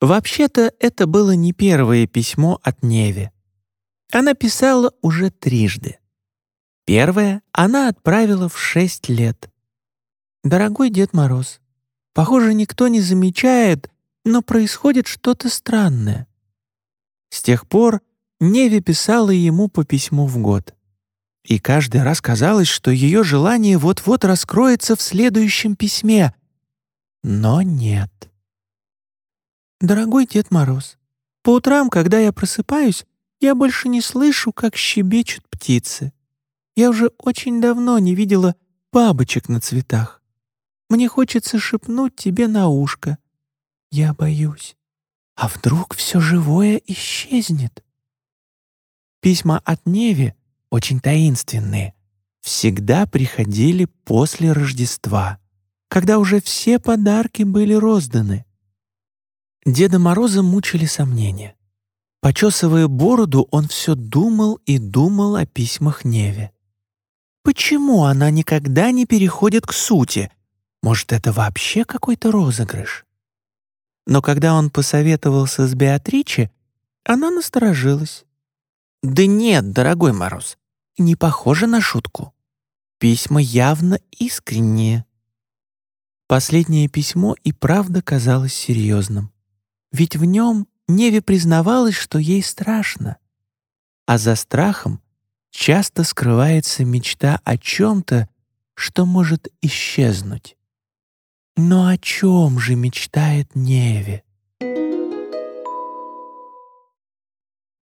Вообще-то это было не первое письмо от Неви. Она писала уже трижды. Первое она отправила в шесть лет. «Дорогой Дед Мороз, похоже, никто не замечает, но происходит что-то странное». С тех пор Неви писала ему по письму в год. И каждый раз казалось, что ее желание вот-вот раскроется в следующем письме. Но нет. «Дорогой Дед Мороз, по утрам, когда я просыпаюсь, я больше не слышу, как щебечут птицы. Я уже очень давно не видела бабочек на цветах. Мне хочется шепнуть тебе на ушко. Я боюсь. А вдруг все живое исчезнет?» Письма от Неви, очень таинственные, всегда приходили после Рождества, когда уже все подарки были розданы. Деда Мороза мучили сомнения. Почесывая бороду, он все думал и думал о письмах Неве. Почему она никогда не переходит к сути? Может, это вообще какой-то розыгрыш? Но когда он посоветовался с Беатриче, она насторожилась. «Да нет, дорогой Мороз, не похоже на шутку. Письма явно искренние». Последнее письмо и правда казалось серьезным. Ведь в нем Неви признавалась, что ей страшно. А за страхом часто скрывается мечта о чем-то, что может исчезнуть. Но о чем же мечтает Неви?